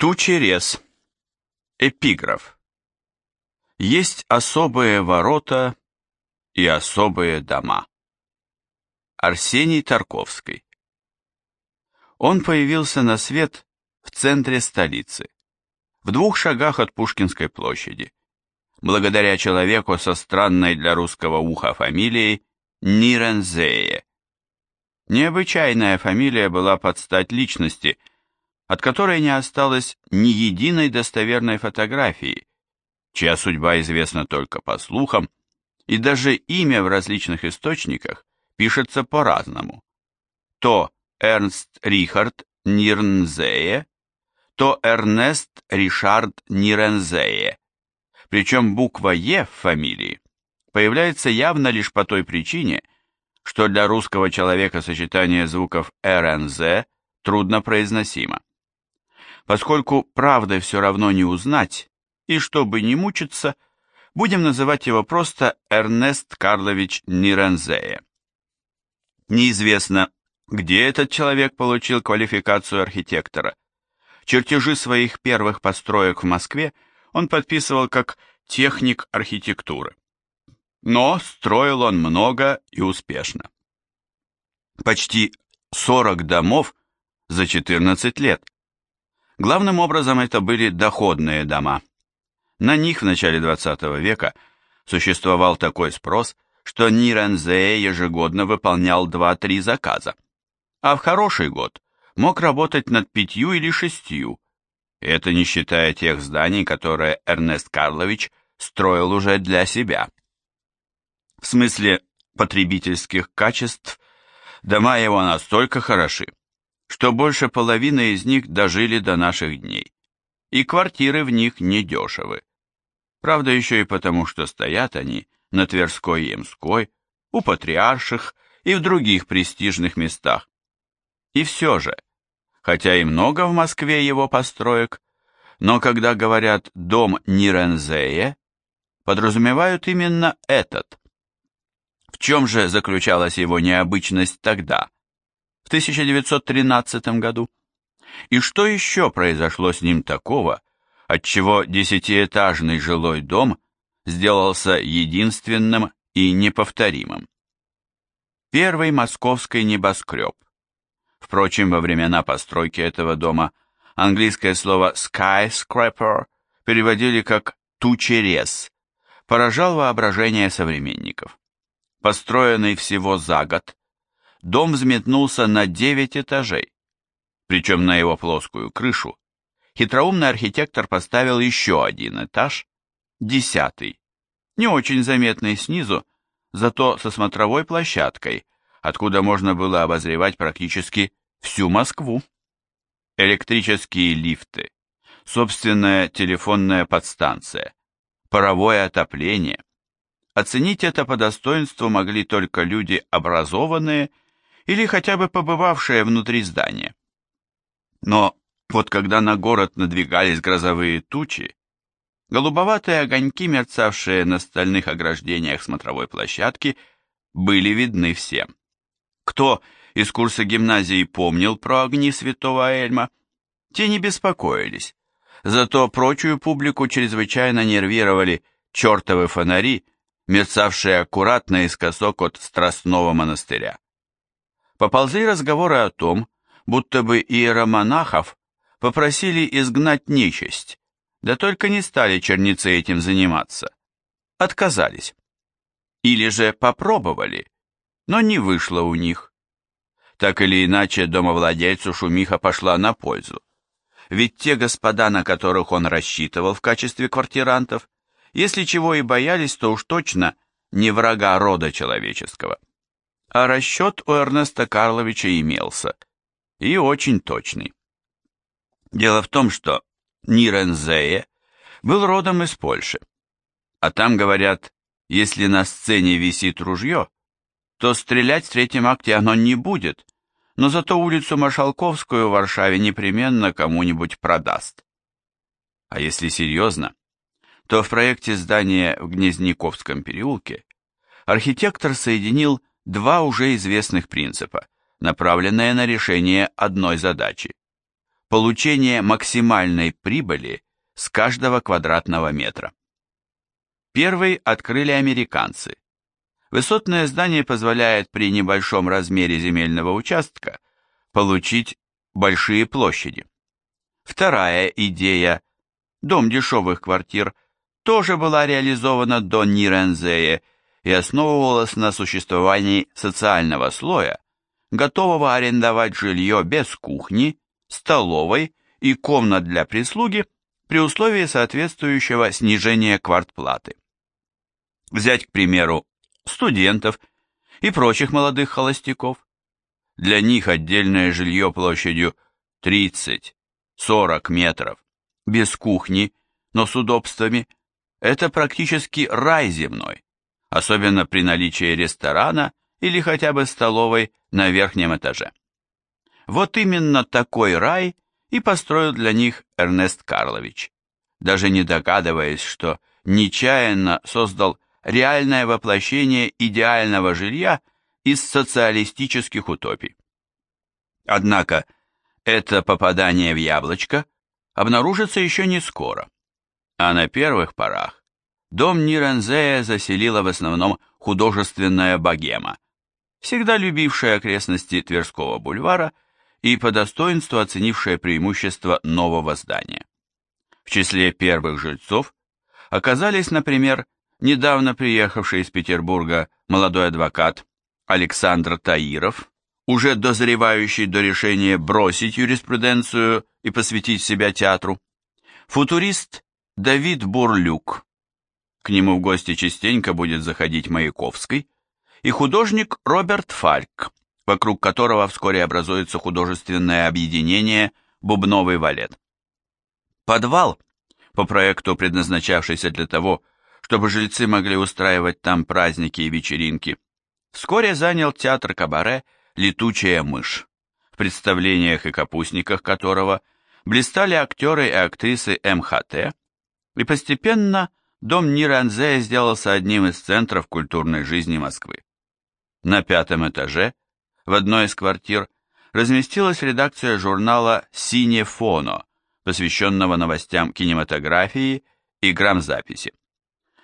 Тучерез. Эпиграф. Есть особые ворота и особые дома. Арсений Тарковский. Он появился на свет в центре столицы, в двух шагах от Пушкинской площади, благодаря человеку со странной для русского уха фамилией Нирензее. Необычайная фамилия была под стать личности – от которой не осталось ни единой достоверной фотографии, чья судьба известна только по слухам, и даже имя в различных источниках пишется по-разному. То Эрнст Рихард Нирнзее, то Эрнест Ришард Нирензее. Причем буква «Е» в фамилии появляется явно лишь по той причине, что для русского человека сочетание звуков РНЗ трудно произносимо поскольку правды все равно не узнать, и чтобы не мучиться, будем называть его просто Эрнест Карлович Нирензея. Неизвестно, где этот человек получил квалификацию архитектора. Чертежи своих первых построек в Москве он подписывал как техник архитектуры. Но строил он много и успешно. Почти 40 домов за 14 лет. Главным образом это были доходные дома. На них в начале 20 века существовал такой спрос, что Нирензе ежегодно выполнял 2-3 заказа, а в хороший год мог работать над пятью или шестью, это не считая тех зданий, которые Эрнест Карлович строил уже для себя. В смысле потребительских качеств дома его настолько хороши, что больше половины из них дожили до наших дней, и квартиры в них недешевы. Правда, еще и потому, что стоят они на Тверской и Ямской, у Патриарших и в других престижных местах. И все же, хотя и много в Москве его построек, но когда говорят «дом Нирензея», подразумевают именно этот. В чем же заключалась его необычность тогда? В 1913 году? И что еще произошло с ним такого, отчего десятиэтажный жилой дом сделался единственным и неповторимым? Первый московский небоскреб. Впрочем, во времена постройки этого дома английское слово skyscraper переводили как «тучерез», поражал воображение современников. Построенный всего за год, дом взметнулся на 9 этажей, причем на его плоскую крышу хитроумный архитектор поставил еще один этаж, десятый, не очень заметный снизу, зато со смотровой площадкой, откуда можно было обозревать практически всю Москву. Электрические лифты, собственная телефонная подстанция, паровое отопление. Оценить это по достоинству могли только люди образованные или хотя бы побывавшие внутри здания. Но вот когда на город надвигались грозовые тучи, голубоватые огоньки, мерцавшие на стальных ограждениях смотровой площадки, были видны всем. Кто из курса гимназии помнил про огни святого Эльма, те не беспокоились, зато прочую публику чрезвычайно нервировали чертовы фонари, мерцавшие аккуратно искосок от Страстного монастыря. Поползли разговоры о том, будто бы иеромонахов попросили изгнать нечисть, да только не стали черницы этим заниматься. Отказались. Или же попробовали, но не вышло у них. Так или иначе, домовладельцу шумиха пошла на пользу. Ведь те господа, на которых он рассчитывал в качестве квартирантов, если чего и боялись, то уж точно не врага рода человеческого а расчет у Эрнеста Карловича имелся, и очень точный. Дело в том, что Нирензее был родом из Польши, а там говорят, если на сцене висит ружье, то стрелять в третьем акте оно не будет, но зато улицу Машалковскую в Варшаве непременно кому-нибудь продаст. А если серьезно, то в проекте здания в Гнезняковском переулке архитектор соединил два уже известных принципа, направленные на решение одной задачи. получение максимальной прибыли с каждого квадратного метра. Первый открыли американцы. Высотное здание позволяет при небольшом размере земельного участка получить большие площади. Вторая идея, дом дешевых квартир, тоже была реализована до Нирензея и основывалась на существовании социального слоя, готового арендовать жилье без кухни, столовой и комнат для прислуги при условии соответствующего снижения квартплаты. Взять, к примеру, студентов и прочих молодых холостяков. Для них отдельное жилье площадью 30-40 метров, без кухни, но с удобствами, это практически рай земной, особенно при наличии ресторана или хотя бы столовой на верхнем этаже. Вот именно такой рай и построил для них Эрнест Карлович, даже не догадываясь, что нечаянно создал реальное воплощение идеального жилья из социалистических утопий. Однако это попадание в яблочко обнаружится еще не скоро, а на первых порах дом Нирензея заселила в основном художественная богема, всегда любившая окрестности Тверского бульвара и по достоинству оценившая преимущества нового здания. В числе первых жильцов оказались, например, недавно приехавший из Петербурга молодой адвокат Александр Таиров, уже дозревающий до решения бросить юриспруденцию и посвятить себя театру, футурист Давид Бурлюк, к нему в гости частенько будет заходить Маяковский, и художник Роберт Фальк, вокруг которого вскоре образуется художественное объединение «Бубновый валет». Подвал, по проекту предназначавшийся для того, чтобы жильцы могли устраивать там праздники и вечеринки, вскоре занял театр кабаре «Летучая мышь», в представлениях и капустниках которого блистали актеры и актрисы МХТ, и постепенно дом Ниранзе сделался одним из центров культурной жизни Москвы. На пятом этаже, в одной из квартир, разместилась редакция журнала «Сине фоно», посвященного новостям кинематографии и грамзаписи.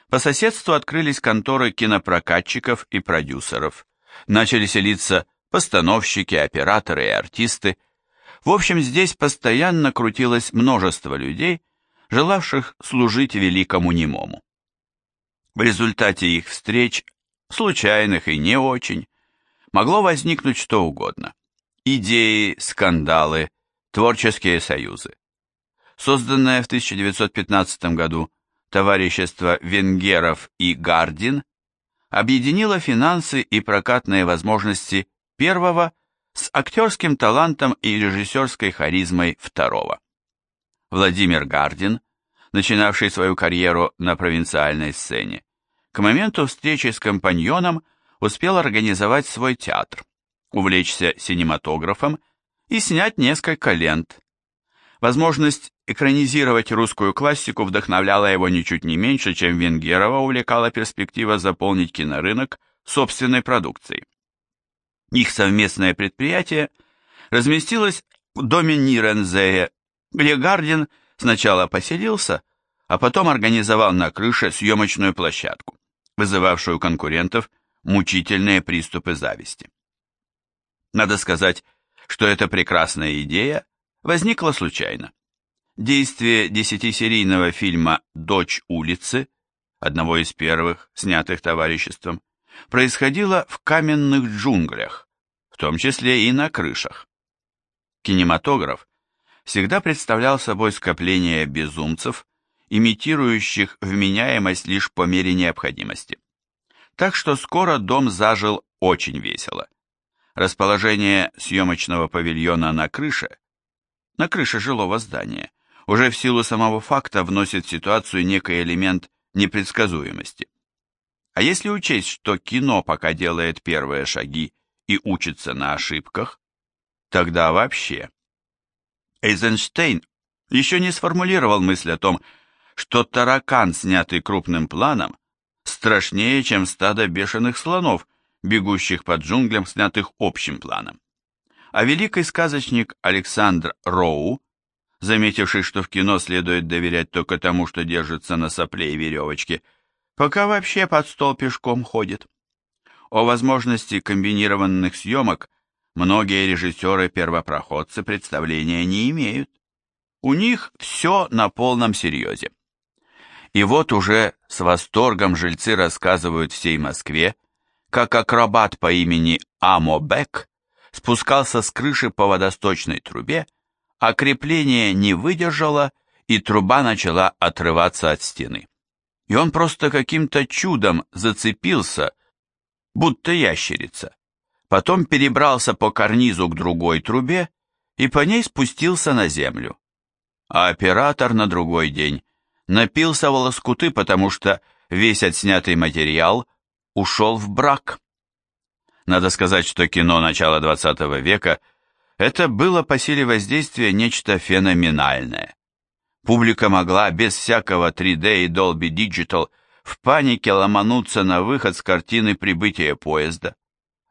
По соседству открылись конторы кинопрокатчиков и продюсеров. Начали селиться постановщики, операторы и артисты. В общем, здесь постоянно крутилось множество людей, желавших служить великому немому. В результате их встреч, случайных и не очень, могло возникнуть что угодно. Идеи, скандалы, творческие союзы. Созданное в 1915 году товарищество Венгеров и Гардин объединило финансы и прокатные возможности первого с актерским талантом и режиссерской харизмой второго. Владимир Гардин, начинавший свою карьеру на провинциальной сцене, к моменту встречи с компаньоном успел организовать свой театр, увлечься синематографом и снять несколько лент, Возможность экранизировать русскую классику вдохновляла его ничуть не меньше, чем Венгерова увлекала перспектива заполнить кинорынок собственной продукцией. Их совместное предприятие разместилось в доме Нирензея, где Гардин сначала поселился, а потом организовал на крыше съемочную площадку, вызывавшую конкурентов мучительные приступы зависти. Надо сказать, что эта прекрасная идея возникла случайно. Действие десятисерийного фильма «Дочь улицы», одного из первых, снятых товариществом, происходило в каменных джунглях, в том числе и на крышах. Кинематограф всегда представлял собой скопление безумцев, имитирующих вменяемость лишь по мере необходимости. Так что скоро дом зажил очень весело. Расположение съемочного павильона на крыше на крыше жилого здания, уже в силу самого факта вносит в ситуацию некий элемент непредсказуемости. А если учесть, что кино пока делает первые шаги и учится на ошибках, тогда вообще. Эйзенштейн еще не сформулировал мысль о том, что таракан, снятый крупным планом, страшнее, чем стадо бешеных слонов, бегущих под джунглям, снятых общим планом а великий сказочник Александр Роу заметивший, что в кино следует доверять только тому, что держится на сопле и веревочке, пока вообще под стол пешком ходит. О возможности комбинированных съемок многие режиссеры-первопроходцы представления не имеют. У них все на полном серьезе. И вот уже с восторгом жильцы рассказывают всей Москве, как акробат по имени Амо Бек спускался с крыши по водосточной трубе, а крепление не выдержало, и труба начала отрываться от стены. И он просто каким-то чудом зацепился, будто ящерица. Потом перебрался по карнизу к другой трубе и по ней спустился на землю. А оператор на другой день напился в лоскуты, потому что весь отснятый материал ушел в брак. Надо сказать, что кино начала XX века – это было по силе воздействия нечто феноменальное. Публика могла без всякого 3D и Dolby Digital в панике ломануться на выход с картины прибытия поезда,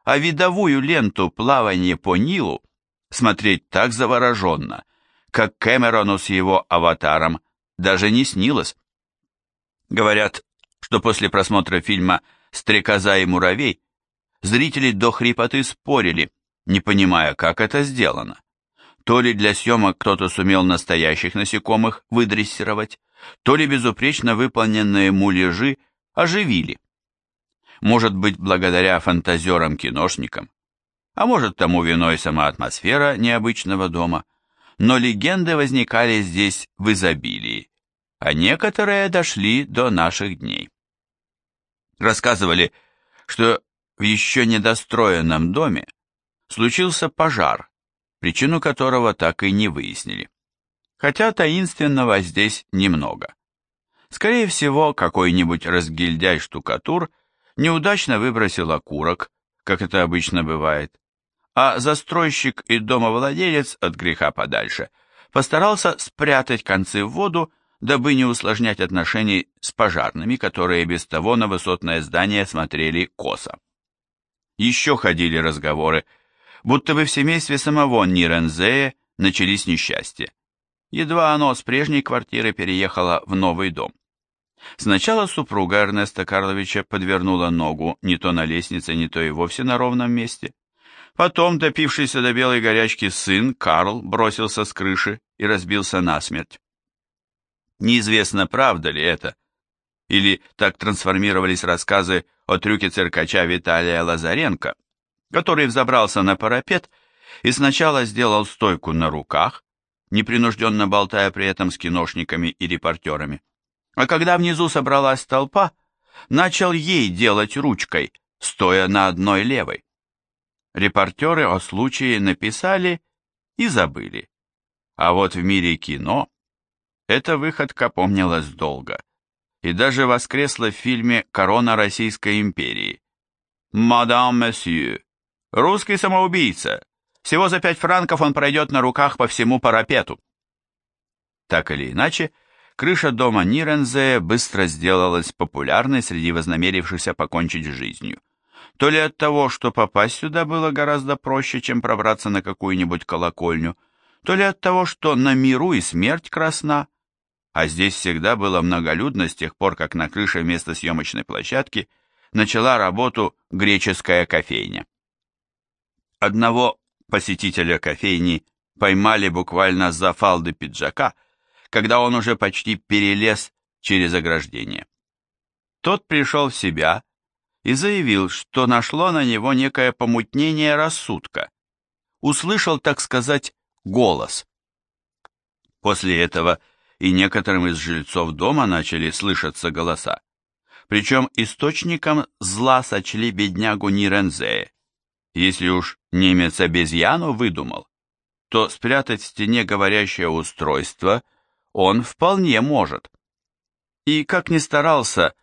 а видовую ленту «Плавание по Нилу» смотреть так завороженно, как Кэмерону с его аватаром даже не снилось. Говорят, что после просмотра фильма «Стрекоза и муравей» Зрители до хрипоты спорили, не понимая, как это сделано. То ли для съемок кто-то сумел настоящих насекомых выдрессировать, то ли безупречно выполненные муляжи оживили. Может быть, благодаря фантазерам-киношникам, а может, тому виной сама атмосфера необычного дома, но легенды возникали здесь в изобилии, а некоторые дошли до наших дней. Рассказывали, что в еще недостроенном доме случился пожар, причину которого так и не выяснили. Хотя таинственного здесь немного. Скорее всего, какой-нибудь разгильдяй-штукатур неудачно выбросил окурок, как это обычно бывает, а застройщик и домовладелец от греха подальше постарался спрятать концы в воду, дабы не усложнять отношений с пожарными, которые без того на высотное здание смотрели косо. Еще ходили разговоры, будто бы в семействе самого Нирензея начались несчастья. Едва оно с прежней квартиры переехало в новый дом. Сначала супруга Эрнеста Карловича подвернула ногу не то на лестнице, не то и вовсе на ровном месте. Потом допившийся до белой горячки сын Карл бросился с крыши и разбился насмерть. Неизвестно, правда ли это, или так трансформировались рассказы о трюке циркача Виталия Лазаренко, который взобрался на парапет и сначала сделал стойку на руках, непринужденно болтая при этом с киношниками и репортерами. А когда внизу собралась толпа, начал ей делать ручкой, стоя на одной левой. Репортеры о случае написали и забыли. А вот в мире кино эта выходка помнилась долго и даже воскресла в фильме «Корона Российской империи». «Мадам Месье, русский самоубийца. Всего за пять франков он пройдет на руках по всему парапету». Так или иначе, крыша дома Нирензе быстро сделалась популярной среди вознамерившихся покончить с жизнью. То ли от того, что попасть сюда было гораздо проще, чем пробраться на какую-нибудь колокольню, то ли от того, что на миру и смерть красна, а здесь всегда было многолюдно с тех пор, как на крыше вместо съемочной площадки начала работу греческая кофейня. Одного посетителя кофейни поймали буквально за фалды пиджака, когда он уже почти перелез через ограждение. Тот пришел в себя и заявил, что нашло на него некое помутнение рассудка. Услышал, так сказать, голос. После этого и некоторым из жильцов дома начали слышаться голоса. Причем источником зла сочли беднягу Нирензея. Если уж немец обезьяну выдумал, то спрятать в стене говорящее устройство он вполне может. И как ни старался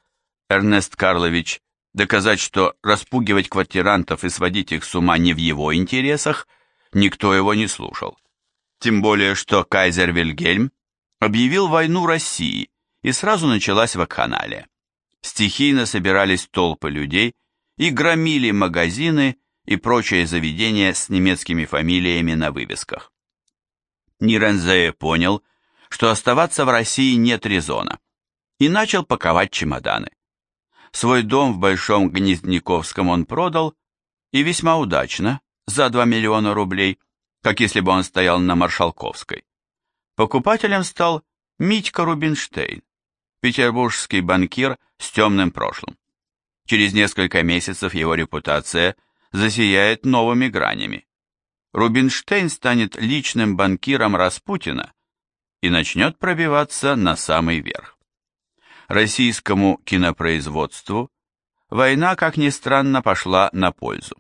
Эрнест Карлович доказать, что распугивать квартирантов и сводить их с ума не в его интересах, никто его не слушал. Тем более, что кайзер Вильгельм объявил войну России, и сразу началась вакханалия. Стихийно собирались толпы людей и громили магазины и прочие заведения с немецкими фамилиями на вывесках. Нирензее понял, что оставаться в России нет резона, и начал паковать чемоданы. Свой дом в Большом Гнездниковском он продал, и весьма удачно, за 2 миллиона рублей, как если бы он стоял на Маршалковской. Покупателем стал Митька Рубинштейн, петербургский банкир с темным прошлым. Через несколько месяцев его репутация засияет новыми гранями. Рубинштейн станет личным банкиром Распутина и начнет пробиваться на самый верх. Российскому кинопроизводству война, как ни странно, пошла на пользу.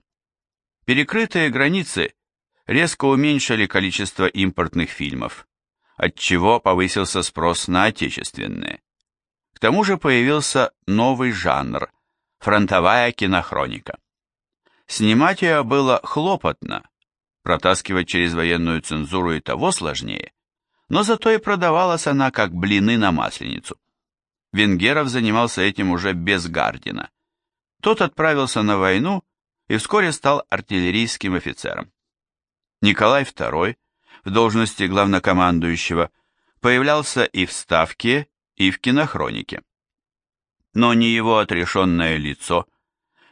Перекрытые границы резко уменьшили количество импортных фильмов, отчего повысился спрос на отечественные. К тому же появился новый жанр – фронтовая кинохроника. Снимать ее было хлопотно, протаскивать через военную цензуру и того сложнее, но зато и продавалась она как блины на масленицу. Венгеров занимался этим уже без Гардина. Тот отправился на войну и вскоре стал артиллерийским офицером. Николай II в должности главнокомандующего появлялся и в Ставке, и в кинохронике. Но ни его отрешенное лицо,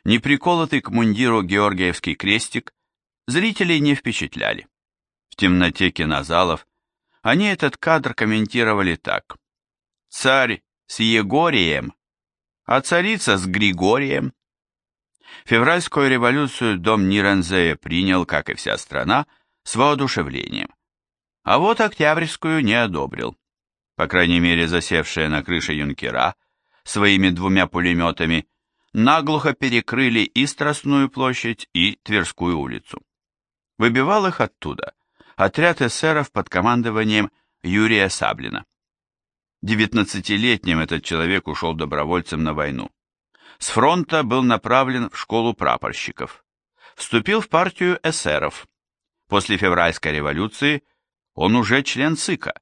ни приколотый к мундиру Георгиевский крестик зрителей не впечатляли. В темноте кинозалов они этот кадр комментировали так. «Царь с Егорием, а царица с Григорием». Февральскую революцию дом Нирензея принял, как и вся страна, с воодушевлением. А вот Октябрьскую не одобрил. По крайней мере, засевшие на крыше юнкера своими двумя пулеметами наглухо перекрыли и Страстную площадь, и Тверскую улицу. Выбивал их оттуда отряд эсеров под командованием Юрия Саблина. Девятнадцатилетним этот человек ушел добровольцем на войну. С фронта был направлен в школу прапорщиков. Вступил в партию эсеров. После февральской революции он уже член ЦИКа,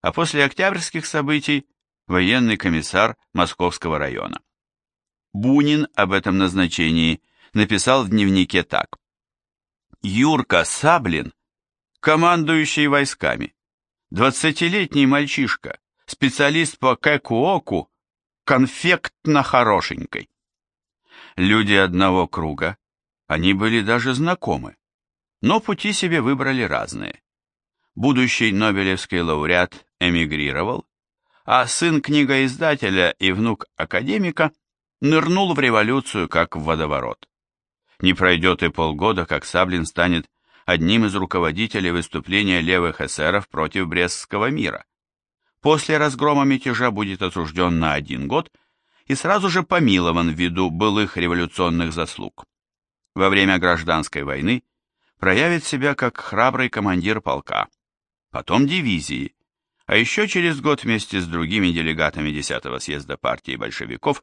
а после октябрьских событий военный комиссар Московского района. Бунин об этом назначении написал в дневнике так. Юрка Саблин, командующий войсками, двадцатилетний мальчишка, специалист по кэкуоку, конфектно хорошенькой. Люди одного круга, они были даже знакомы, но пути себе выбрали разные. Будущий Нобелевский лауреат эмигрировал, а сын книгоиздателя и внук академика нырнул в революцию как в водоворот. Не пройдет и полгода, как Саблин станет одним из руководителей выступления левых эсеров против Брестского мира. После разгрома мятежа будет осужден на один год и сразу же помилован ввиду былых революционных заслуг. Во время гражданской войны проявит себя как храбрый командир полка, потом дивизии, а еще через год вместе с другими делегатами 10-го съезда партии большевиков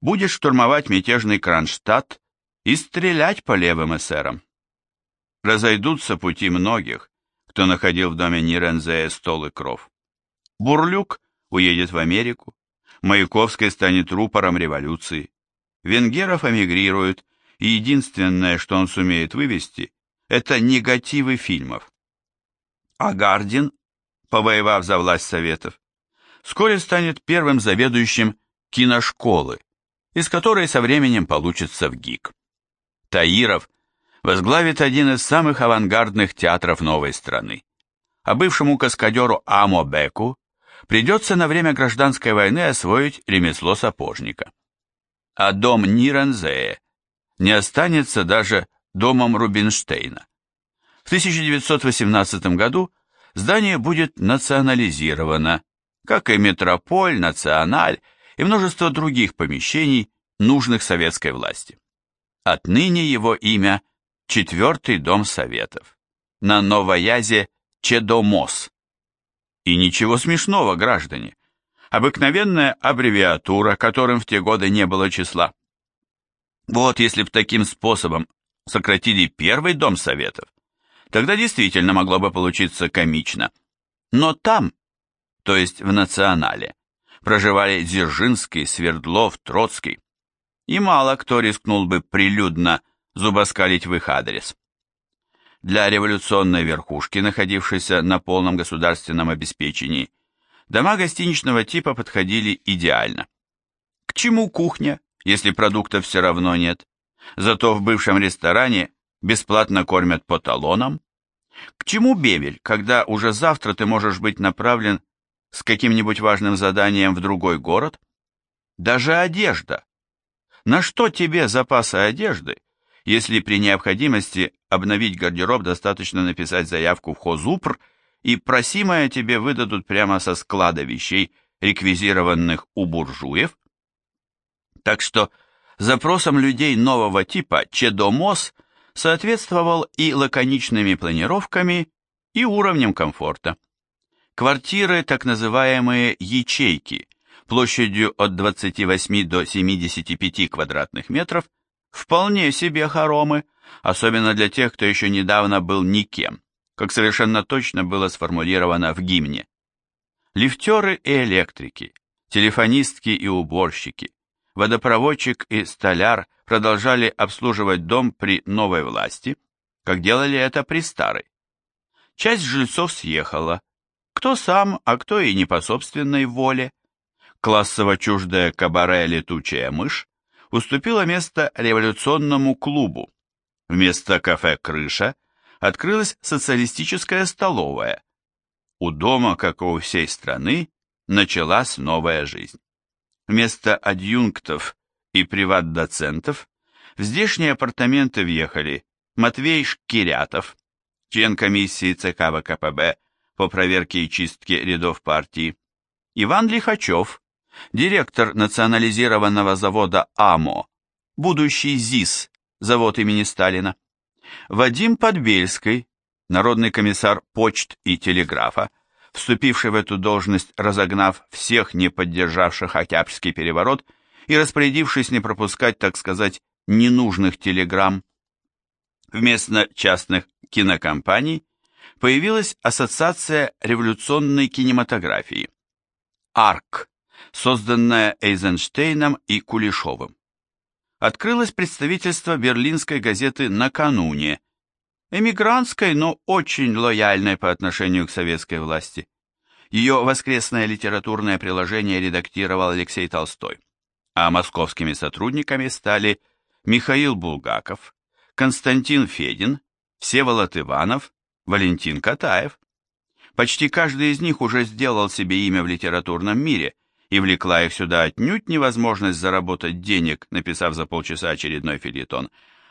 будет штурмовать мятежный Кронштадт и стрелять по левым эсерам. Разойдутся пути многих, кто находил в доме Нирензея стол и кров. Бурлюк уедет в Америку, Маяковский станет рупором революции, Венгеров эмигрируют, и единственное, что он сумеет вывести, это негативы фильмов. А Гардин, повоевав за власть Советов, вскоре станет первым заведующим киношколы, из которой со временем получится в ГИК. Таиров возглавит один из самых авангардных театров новой страны. А бывшему каскадеру Амо Беку придется на время гражданской войны освоить ремесло сапожника. А дом Нирензее не останется даже домом Рубинштейна. В 1918 году здание будет национализировано, как и метрополь, националь и множество других помещений, нужных советской власти. Отныне его имя – Четвертый дом Советов. На новоязе Чедомос. И ничего смешного, граждане. Обыкновенная аббревиатура, которым в те годы не было числа. Вот если б таким способом сократили первый дом Советов, тогда действительно могло бы получиться комично. Но там, то есть в Национале, проживали Дзержинский, Свердлов, Троцкий и мало кто рискнул бы прилюдно зубоскалить в их адрес. Для революционной верхушки, находившейся на полном государственном обеспечении, дома гостиничного типа подходили идеально. К чему кухня, если продуктов все равно нет? Зато в бывшем ресторане бесплатно кормят по талонам. К чему бевель, когда уже завтра ты можешь быть направлен с каким-нибудь важным заданием в другой город? Даже одежда. На что тебе запасы одежды, если при необходимости обновить гардероб достаточно написать заявку в хозупр и просимое тебе выдадут прямо со склада вещей, реквизированных у буржуев? Так что запросам людей нового типа Чедомос соответствовал и лаконичными планировками, и уровнем комфорта. Квартиры, так называемые ячейки, площадью от 28 до 75 квадратных метров, вполне себе хоромы, особенно для тех, кто еще недавно был никем, как совершенно точно было сформулировано в гимне. Лифтеры и электрики, телефонистки и уборщики, водопроводчик и столяр продолжали обслуживать дом при новой власти, как делали это при старой. Часть жильцов съехала, кто сам, а кто и не по собственной воле. Классово чуждая кабаре «Летучая мышь» уступила место революционному клубу. Вместо кафе «Крыша» открылась социалистическая столовая. У дома, как и у всей страны, началась новая жизнь. Вместо адъюнктов и приват-доцентов в здешние апартаменты въехали Матвей Шкирятов, член комиссии ЦК ВКПБ по проверке и чистке рядов партии, Иван Лихачев, директор национализированного завода АМО, будущий ЗИС, завод имени Сталина, Вадим Подбельский, народный комиссар почт и телеграфа, вступивший в эту должность, разогнав всех не поддержавших Октябрьский переворот и распорядившись не пропускать, так сказать, ненужных телеграмм. Вместо частных кинокомпаний появилась Ассоциация революционной кинематографии, АРК, созданная Эйзенштейном и Кулешовым. Открылось представительство берлинской газеты «Накануне», эмигрантской, но очень лояльной по отношению к советской власти. Ее воскресное литературное приложение редактировал Алексей Толстой, а московскими сотрудниками стали Михаил Булгаков, Константин Федин, Всеволод Иванов, Валентин Катаев. Почти каждый из них уже сделал себе имя в литературном мире, и влекла их сюда отнюдь невозможность заработать денег, написав за полчаса очередной филитон,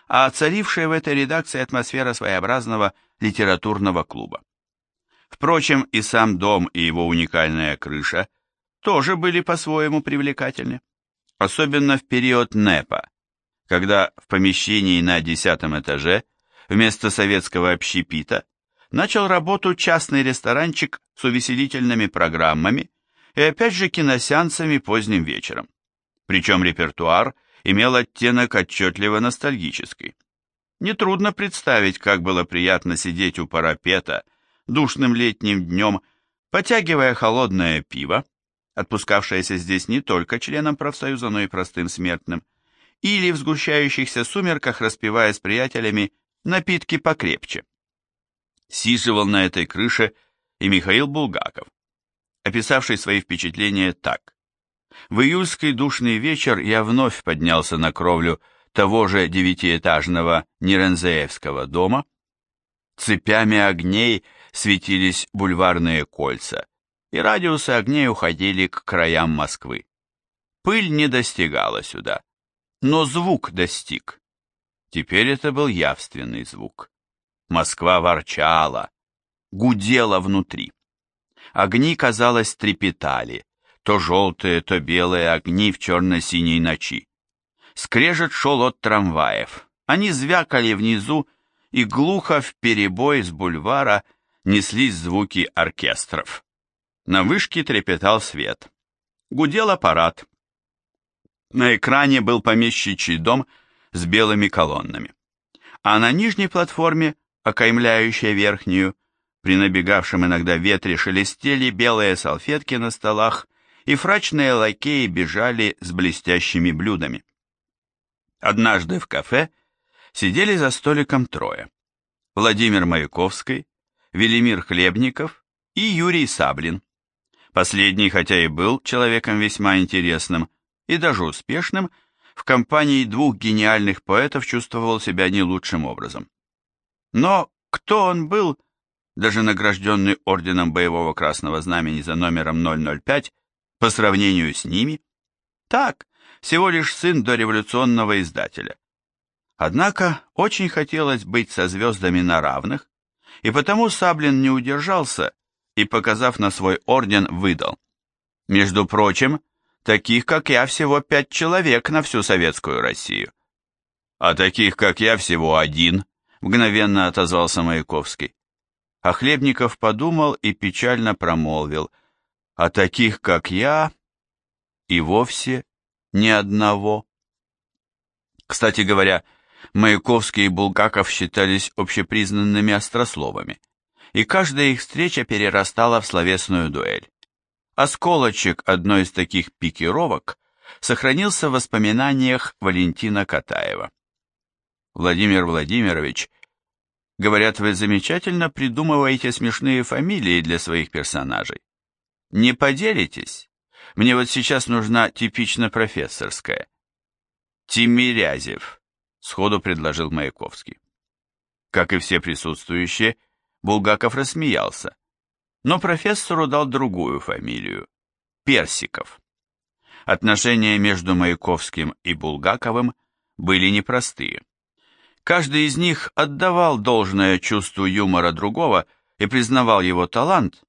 а царившая в этой редакции атмосфера своеобразного литературного клуба. Впрочем, и сам дом, и его уникальная крыша тоже были по-своему привлекательны, особенно в период НЭПа, когда в помещении на десятом этаже вместо советского общепита начал работу частный ресторанчик с увеселительными программами и опять же киносеансами поздним вечером. Причем репертуар имел оттенок отчетливо ностальгический. Нетрудно представить, как было приятно сидеть у парапета душным летним днем, потягивая холодное пиво, отпускавшееся здесь не только членам профсоюза, но и простым смертным, или в сгущающихся сумерках распивая с приятелями напитки покрепче сиживал на этой крыше и Михаил Булгаков, описавший свои впечатления так. В июльский душный вечер я вновь поднялся на кровлю того же девятиэтажного Нерензеевского дома. Цепями огней светились бульварные кольца, и радиусы огней уходили к краям Москвы. Пыль не достигала сюда, но звук достиг. Теперь это был явственный звук. Москва ворчала, гудела внутри. Огни, казалось, трепетали, то желтые, то белые огни в черно-синей ночи. Скрежет шел от трамваев. Они звякали внизу, и глухо в перебой с бульвара неслись звуки оркестров. На вышке трепетал свет. Гудел аппарат. На экране был помещичий дом с белыми колоннами. А на нижней платформе окаймляющая верхнюю, при набегавшем иногда ветре шелестели белые салфетки на столах, и фрачные лакеи бежали с блестящими блюдами. Однажды в кафе сидели за столиком трое. Владимир Маяковский, Велимир Хлебников и Юрий Саблин. Последний, хотя и был человеком весьма интересным и даже успешным, в компании двух гениальных поэтов чувствовал себя не лучшим образом. Но кто он был, даже награжденный орденом Боевого Красного Знамени за номером 005, по сравнению с ними? Так, всего лишь сын дореволюционного издателя. Однако очень хотелось быть со звездами на равных, и потому Саблин не удержался и, показав на свой орден, выдал. Между прочим, таких, как я, всего пять человек на всю советскую Россию. А таких, как я, всего один, мгновенно отозвался Маяковский. А Хлебников подумал и печально промолвил, а таких, как я, и вовсе ни одного. Кстати говоря, Маяковский и Булгаков считались общепризнанными острословами, и каждая их встреча перерастала в словесную дуэль. Осколочек одной из таких пикировок сохранился в воспоминаниях Валентина Катаева. Владимир Владимирович, говорят, вы замечательно придумываете смешные фамилии для своих персонажей. Не поделитесь? Мне вот сейчас нужна типично профессорская. Тимирязев, сходу предложил Маяковский. Как и все присутствующие, Булгаков рассмеялся, но профессору дал другую фамилию – Персиков. Отношения между Маяковским и Булгаковым были непростые. Каждый из них отдавал должное чувству юмора другого и признавал его талант,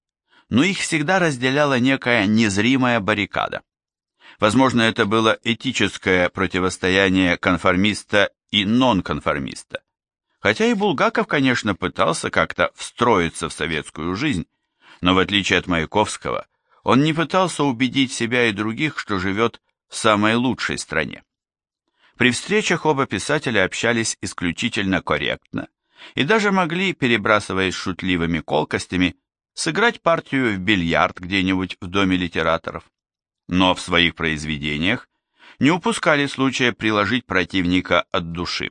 но их всегда разделяла некая незримая баррикада. Возможно, это было этическое противостояние конформиста и нонконформиста. Хотя и Булгаков, конечно, пытался как-то встроиться в советскую жизнь, но в отличие от Маяковского, он не пытался убедить себя и других, что живет в самой лучшей стране. При встречах оба писателя общались исключительно корректно и даже могли, перебрасываясь шутливыми колкостями, сыграть партию в бильярд где-нибудь в доме литераторов. Но в своих произведениях не упускали случая приложить противника от души.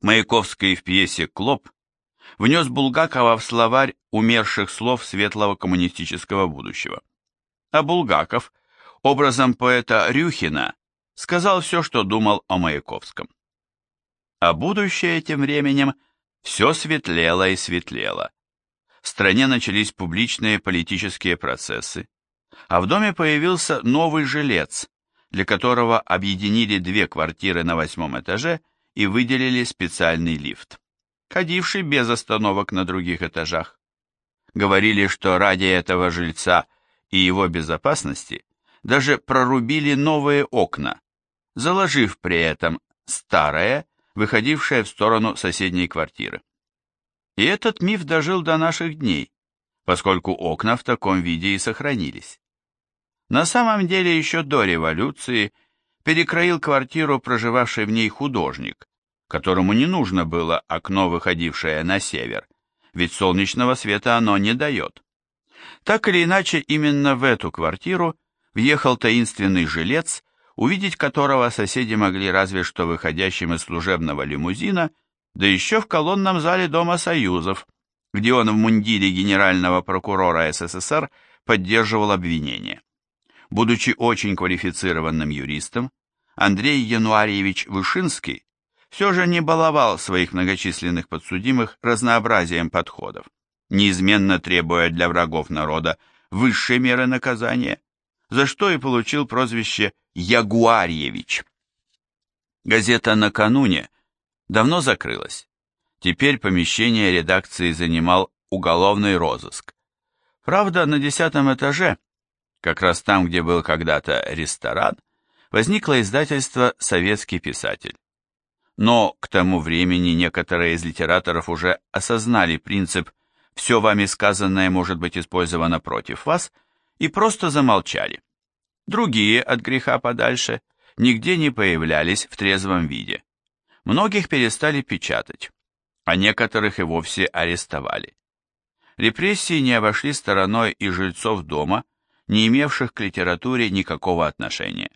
Маяковский в пьесе «Клоп» внес Булгакова в словарь умерших слов светлого коммунистического будущего. А Булгаков, образом поэта Рюхина, сказал все, что думал о Маяковском. А будущее тем временем все светлело и светлело. В стране начались публичные политические процессы, а в доме появился новый жилец, для которого объединили две квартиры на восьмом этаже и выделили специальный лифт, ходивший без остановок на других этажах. Говорили, что ради этого жильца и его безопасности даже прорубили новые окна, заложив при этом старое, выходившее в сторону соседней квартиры. И этот миф дожил до наших дней, поскольку окна в таком виде и сохранились. На самом деле еще до революции перекроил квартиру, проживавший в ней художник, которому не нужно было окно, выходившее на север, ведь солнечного света оно не дает. Так или иначе, именно в эту квартиру въехал таинственный жилец, увидеть которого соседи могли разве что выходящим из служебного лимузина, да еще в колонном зале Дома Союзов, где он в мундире генерального прокурора СССР поддерживал обвинение. Будучи очень квалифицированным юристом, Андрей Януарьевич Вышинский все же не баловал своих многочисленных подсудимых разнообразием подходов, неизменно требуя для врагов народа высшей меры наказания, за что и получил прозвище Ягуарьевич. Газета «Накануне» давно закрылась. Теперь помещение редакции занимал уголовный розыск. Правда, на десятом этаже как раз там, где был когда-то ресторан, возникло издательство «Советский писатель». Но к тому времени некоторые из литераторов уже осознали принцип «все вами сказанное может быть использовано против вас» и просто замолчали. Другие, от греха подальше, нигде не появлялись в трезвом виде. Многих перестали печатать, а некоторых и вовсе арестовали. Репрессии не обошли стороной и жильцов дома, не имевших к литературе никакого отношения.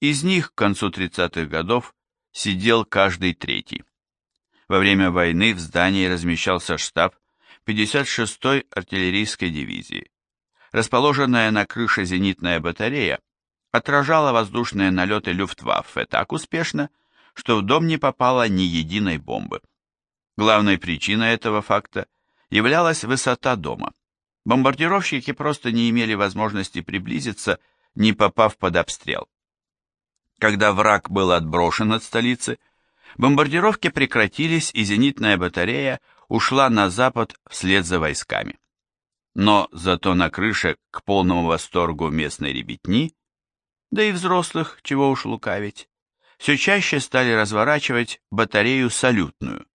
Из них к концу 30-х годов сидел каждый третий. Во время войны в здании размещался штаб 56-й артиллерийской дивизии. Расположенная на крыше зенитная батарея отражала воздушные налеты Люфтваффе так успешно, что в дом не попало ни единой бомбы. Главной причиной этого факта являлась высота дома. Бомбардировщики просто не имели возможности приблизиться, не попав под обстрел. Когда враг был отброшен от столицы, бомбардировки прекратились и зенитная батарея ушла на запад вслед за войсками. Но зато на крыше, к полному восторгу местной ребятни, да и взрослых, чего уж лукавить, все чаще стали разворачивать батарею салютную.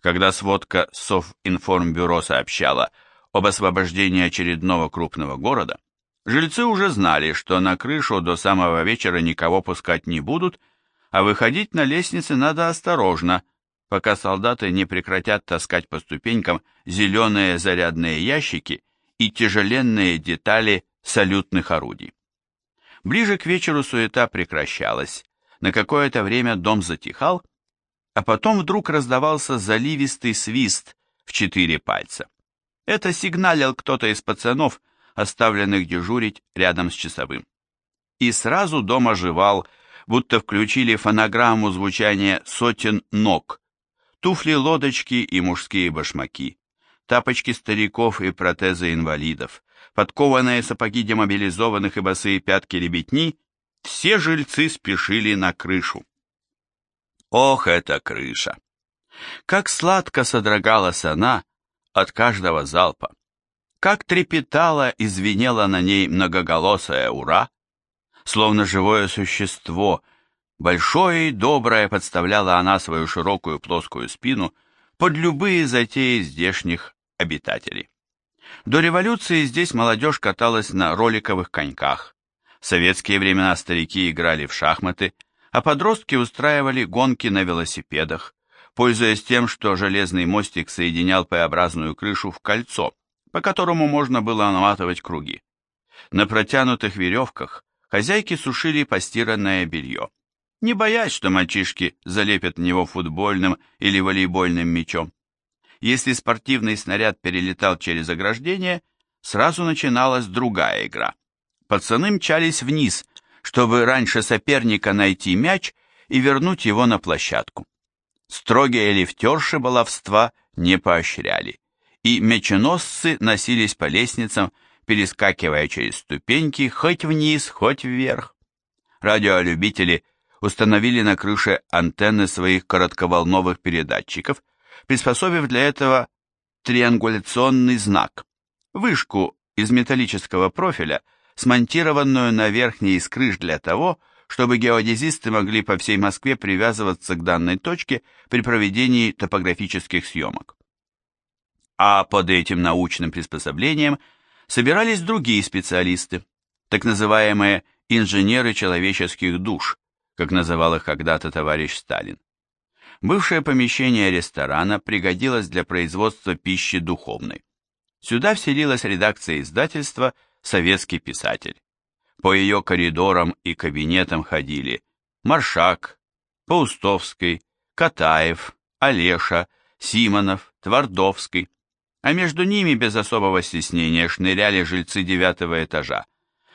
Когда сводка Совинформбюро сообщала об освобождении очередного крупного города, жильцы уже знали, что на крышу до самого вечера никого пускать не будут, а выходить на лестнице надо осторожно, пока солдаты не прекратят таскать по ступенькам зеленые зарядные ящики и тяжеленные детали салютных орудий. Ближе к вечеру суета прекращалась, на какое-то время дом затихал, а потом вдруг раздавался заливистый свист в четыре пальца. Это сигналил кто-то из пацанов, оставленных дежурить рядом с часовым. И сразу дом оживал, будто включили фонограмму звучания сотен ног, туфли-лодочки и мужские башмаки, тапочки стариков и протезы инвалидов, подкованные сапоги демобилизованных и босые пятки ребятни, все жильцы спешили на крышу. Ох, эта крыша! Как сладко содрогалась она от каждого залпа! Как трепетала и звенела на ней многоголосая «Ура!» Словно живое существо, большое и доброе подставляла она свою широкую плоскую спину под любые затеи здешних обитателей. До революции здесь молодежь каталась на роликовых коньках. В советские времена старики играли в шахматы, а подростки устраивали гонки на велосипедах, пользуясь тем, что железный мостик соединял П-образную крышу в кольцо, по которому можно было наматывать круги. На протянутых веревках хозяйки сушили постиранное белье, не боясь, что мальчишки залепят в него футбольным или волейбольным мячом. Если спортивный снаряд перелетал через ограждение, сразу начиналась другая игра. Пацаны мчались вниз, чтобы раньше соперника найти мяч и вернуть его на площадку. Строгие лифтерши баловства не поощряли, и меченосцы носились по лестницам, перескакивая через ступеньки хоть вниз, хоть вверх. Радиолюбители установили на крыше антенны своих коротковолновых передатчиков – приспособив для этого триангуляционный знак, вышку из металлического профиля, смонтированную на верхней из крыш для того, чтобы геодезисты могли по всей Москве привязываться к данной точке при проведении топографических съемок. А под этим научным приспособлением собирались другие специалисты, так называемые инженеры человеческих душ, как называл их когда-то товарищ Сталин. Бывшее помещение ресторана пригодилось для производства пищи духовной. Сюда вселилась редакция издательства «Советский писатель». По ее коридорам и кабинетам ходили Маршак, Паустовский, Катаев, Олеша, Симонов, Твардовский, а между ними без особого стеснения шныряли жильцы девятого этажа,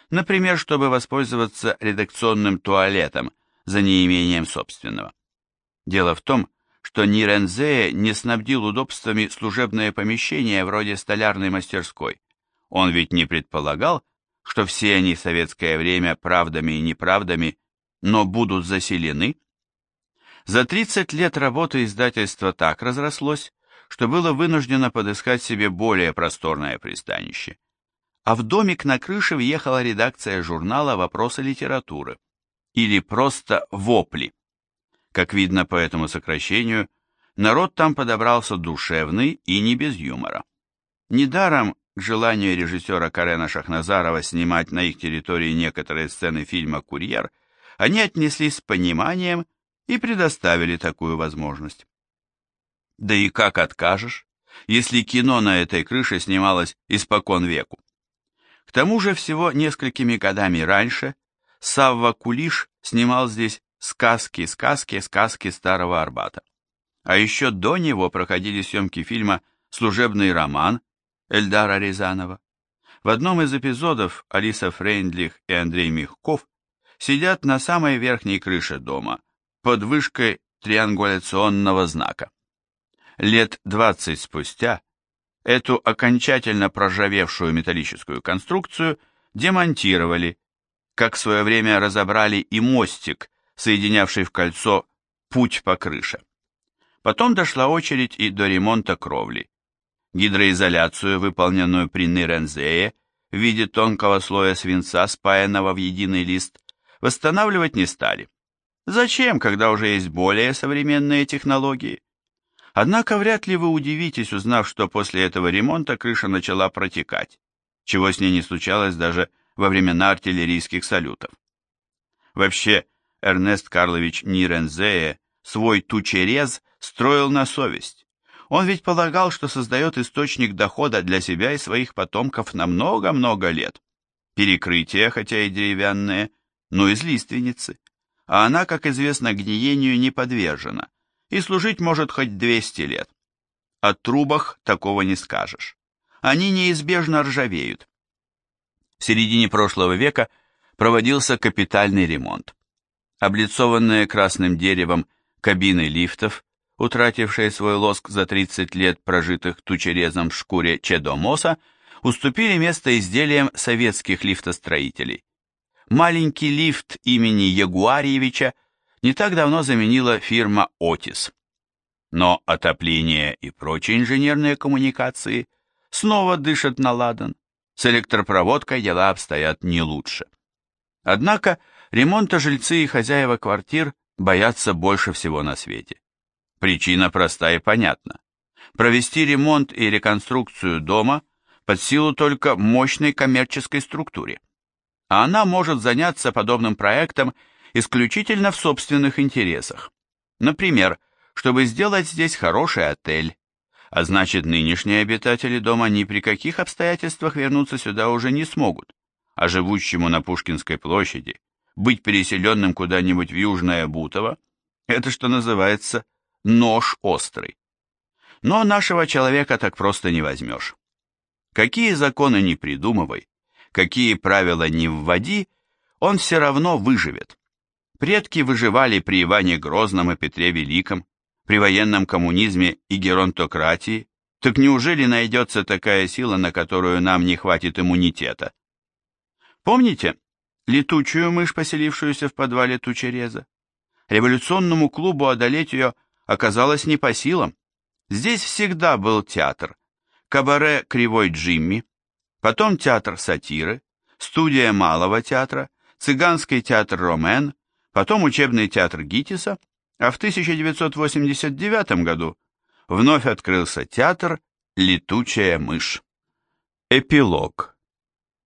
например, чтобы воспользоваться редакционным туалетом за неимением собственного. Дело в том, что Нирензе не снабдил удобствами служебное помещение вроде столярной мастерской. Он ведь не предполагал, что все они в советское время правдами и неправдами, но будут заселены. За 30 лет работы издательство так разрослось, что было вынуждено подыскать себе более просторное пристанище. А в домик на крыше въехала редакция журнала «Вопросы литературы» или просто «Вопли». Как видно по этому сокращению, народ там подобрался душевный и не без юмора. Недаром к желанию режиссера Карена Шахназарова снимать на их территории некоторые сцены фильма «Курьер» они отнеслись с пониманием и предоставили такую возможность. Да и как откажешь, если кино на этой крыше снималось испокон веку? К тому же всего несколькими годами раньше Савва Кулиш снимал здесь Сказки, сказки, сказки Старого Арбата. А еще до него проходили съемки фильма «Служебный роман» Эльдара Рязанова. В одном из эпизодов Алиса Фрейндлих и Андрей Мягков сидят на самой верхней крыше дома, под вышкой триангуляционного знака. Лет 20 спустя эту окончательно проржавевшую металлическую конструкцию демонтировали, как в свое время разобрали и мостик, соединявший в кольцо путь по крыше. Потом дошла очередь и до ремонта кровли. Гидроизоляцию, выполненную при Нирензее, в виде тонкого слоя свинца, спаянного в единый лист, восстанавливать не стали. Зачем, когда уже есть более современные технологии? Однако вряд ли вы удивитесь, узнав, что после этого ремонта крыша начала протекать, чего с ней не случалось даже во времена артиллерийских салютов. Вообще, Эрнест Карлович Нирензее свой тучерез строил на совесть. Он ведь полагал, что создает источник дохода для себя и своих потомков на много-много лет. Перекрытие, хотя и деревянное, но из лиственницы. А она, как известно, гниению не подвержена и служить может хоть 200 лет. О трубах такого не скажешь. Они неизбежно ржавеют. В середине прошлого века проводился капитальный ремонт. Облицованные красным деревом кабины лифтов, утратившие свой лоск за 30 лет прожитых тучерезом в шкуре Чедомоса, уступили место изделиям советских лифтостроителей. Маленький лифт имени Ягуарьевича не так давно заменила фирма «Отис». Но отопление и прочие инженерные коммуникации снова дышат на ладан. С электропроводкой дела обстоят не лучше. Однако ремонта жильцы и хозяева квартир боятся больше всего на свете. Причина проста и понятна. Провести ремонт и реконструкцию дома под силу только мощной коммерческой структуре. А она может заняться подобным проектом исключительно в собственных интересах. Например, чтобы сделать здесь хороший отель, а значит нынешние обитатели дома ни при каких обстоятельствах вернуться сюда уже не смогут, а живущему на Пушкинской площади быть переселенным куда-нибудь в Южное Бутово – это, что называется, нож острый. Но нашего человека так просто не возьмешь. Какие законы не придумывай, какие правила не вводи, он все равно выживет. Предки выживали при Иване Грозном и Петре Великом, при военном коммунизме и геронтократии, так неужели найдется такая сила, на которую нам не хватит иммунитета? Помните летучую мышь, поселившуюся в подвале тучереза? Революционному клубу одолеть ее оказалось не по силам. Здесь всегда был театр. Кабаре «Кривой Джимми», потом театр сатиры, студия малого театра, цыганский театр «Ромен», потом учебный театр Гитиса, а в 1989 году вновь открылся театр «Летучая мышь». Эпилог.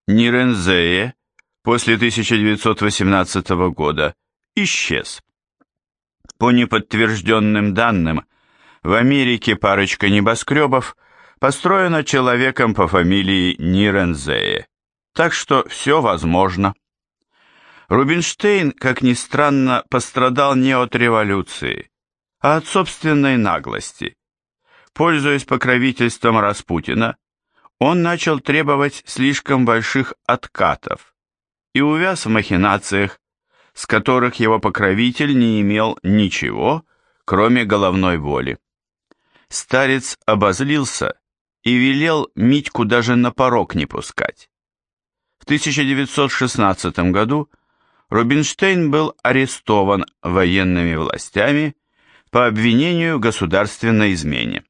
Нирензее после 1918 года исчез. По неподтвержденным данным, в Америке парочка небоскребов построена человеком по фамилии Нирензее, так что все возможно. Рубинштейн, как ни странно, пострадал не от революции, а от собственной наглости. Пользуясь покровительством Распутина, он начал требовать слишком больших откатов и увяз в махинациях, с которых его покровитель не имел ничего, кроме головной боли. Старец обозлился и велел Митьку даже на порог не пускать. В 1916 году Рубинштейн был арестован военными властями по обвинению в государственной измене.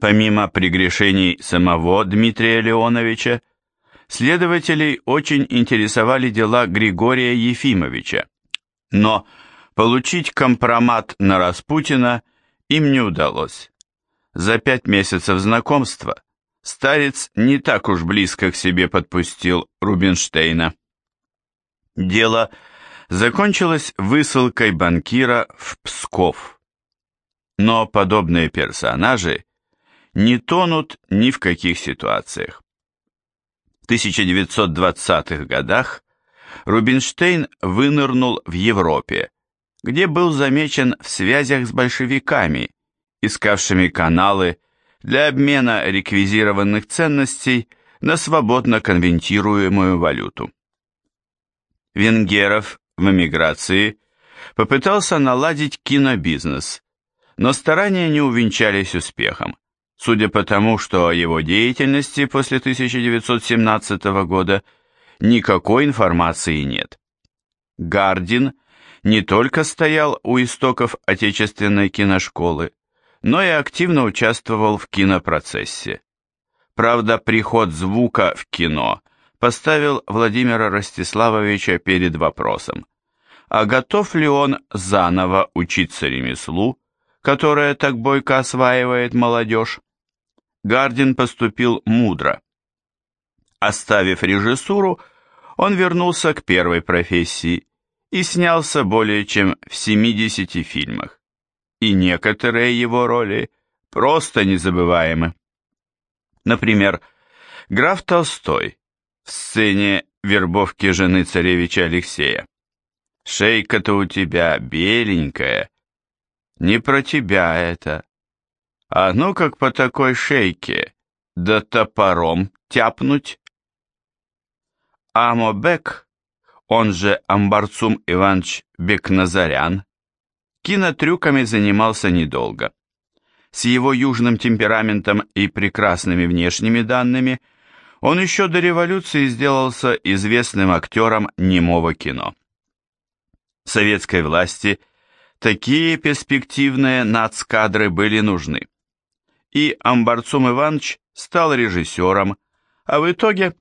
Помимо прегрешений самого Дмитрия Леоновича, следователей очень интересовали дела Григория Ефимовича, но получить компромат на Распутина им не удалось. За пять месяцев знакомства старец не так уж близко к себе подпустил Рубинштейна. Дело закончилось высылкой банкира в Псков. Но подобные персонажи не тонут ни в каких ситуациях. В 1920-х годах Рубинштейн вынырнул в Европе, где был замечен в связях с большевиками, искавшими каналы для обмена реквизированных ценностей на свободно конвентируемую валюту. Венгеров в эмиграции попытался наладить кинобизнес, но старания не увенчались успехом, судя по тому, что о его деятельности после 1917 года никакой информации нет. Гардин не только стоял у истоков отечественной киношколы, но и активно участвовал в кинопроцессе. Правда, приход звука в кино поставил Владимира Ростиславовича перед вопросом, а готов ли он заново учиться ремеслу, которое так бойко осваивает молодежь? Гардин поступил мудро. Оставив режиссуру, он вернулся к первой профессии и снялся более чем в 70 фильмах. И некоторые его роли просто незабываемы. Например, граф Толстой в сцене вербовки жены царевича Алексея. «Шейка-то у тебя беленькая». «Не про тебя это. А ну как по такой шейке, да топором тяпнуть». Амобек, он же Амбарцум Иванович Бекназарян, кинотрюками занимался недолго. С его южным темпераментом и прекрасными внешними данными он еще до революции сделался известным актером немого кино. Советской власти такие перспективные нацкадры были нужны. И Амбарцум Иванович стал режиссером, а в итоге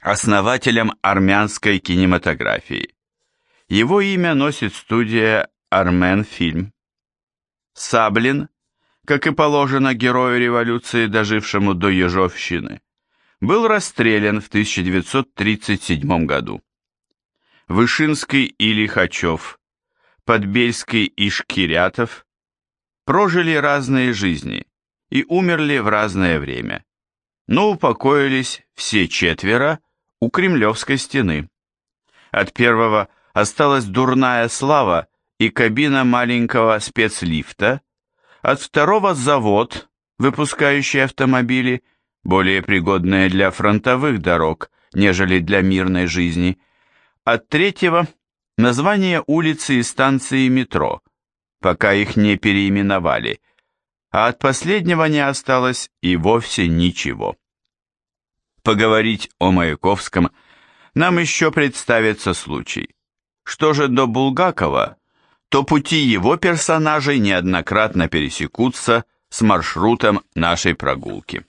основателем армянской кинематографии. Его имя носит студия «Армен Фильм». Саблин, как и положено герою революции, дожившему до Ежовщины, был расстрелян в 1937 году. Вышинский и Лихачев, Подбельский и Шкирятов прожили разные жизни и умерли в разное время, но упокоились все четверо у Кремлевской стены. От первого осталась дурная слава и кабина маленького спецлифта, от второго завод, выпускающий автомобили, более пригодные для фронтовых дорог, нежели для мирной жизни, от третьего название улицы и станции метро, пока их не переименовали, а от последнего не осталось и вовсе ничего поговорить о Маяковском нам еще представится случай. Что же до Булгакова, то пути его персонажей неоднократно пересекутся с маршрутом нашей прогулки.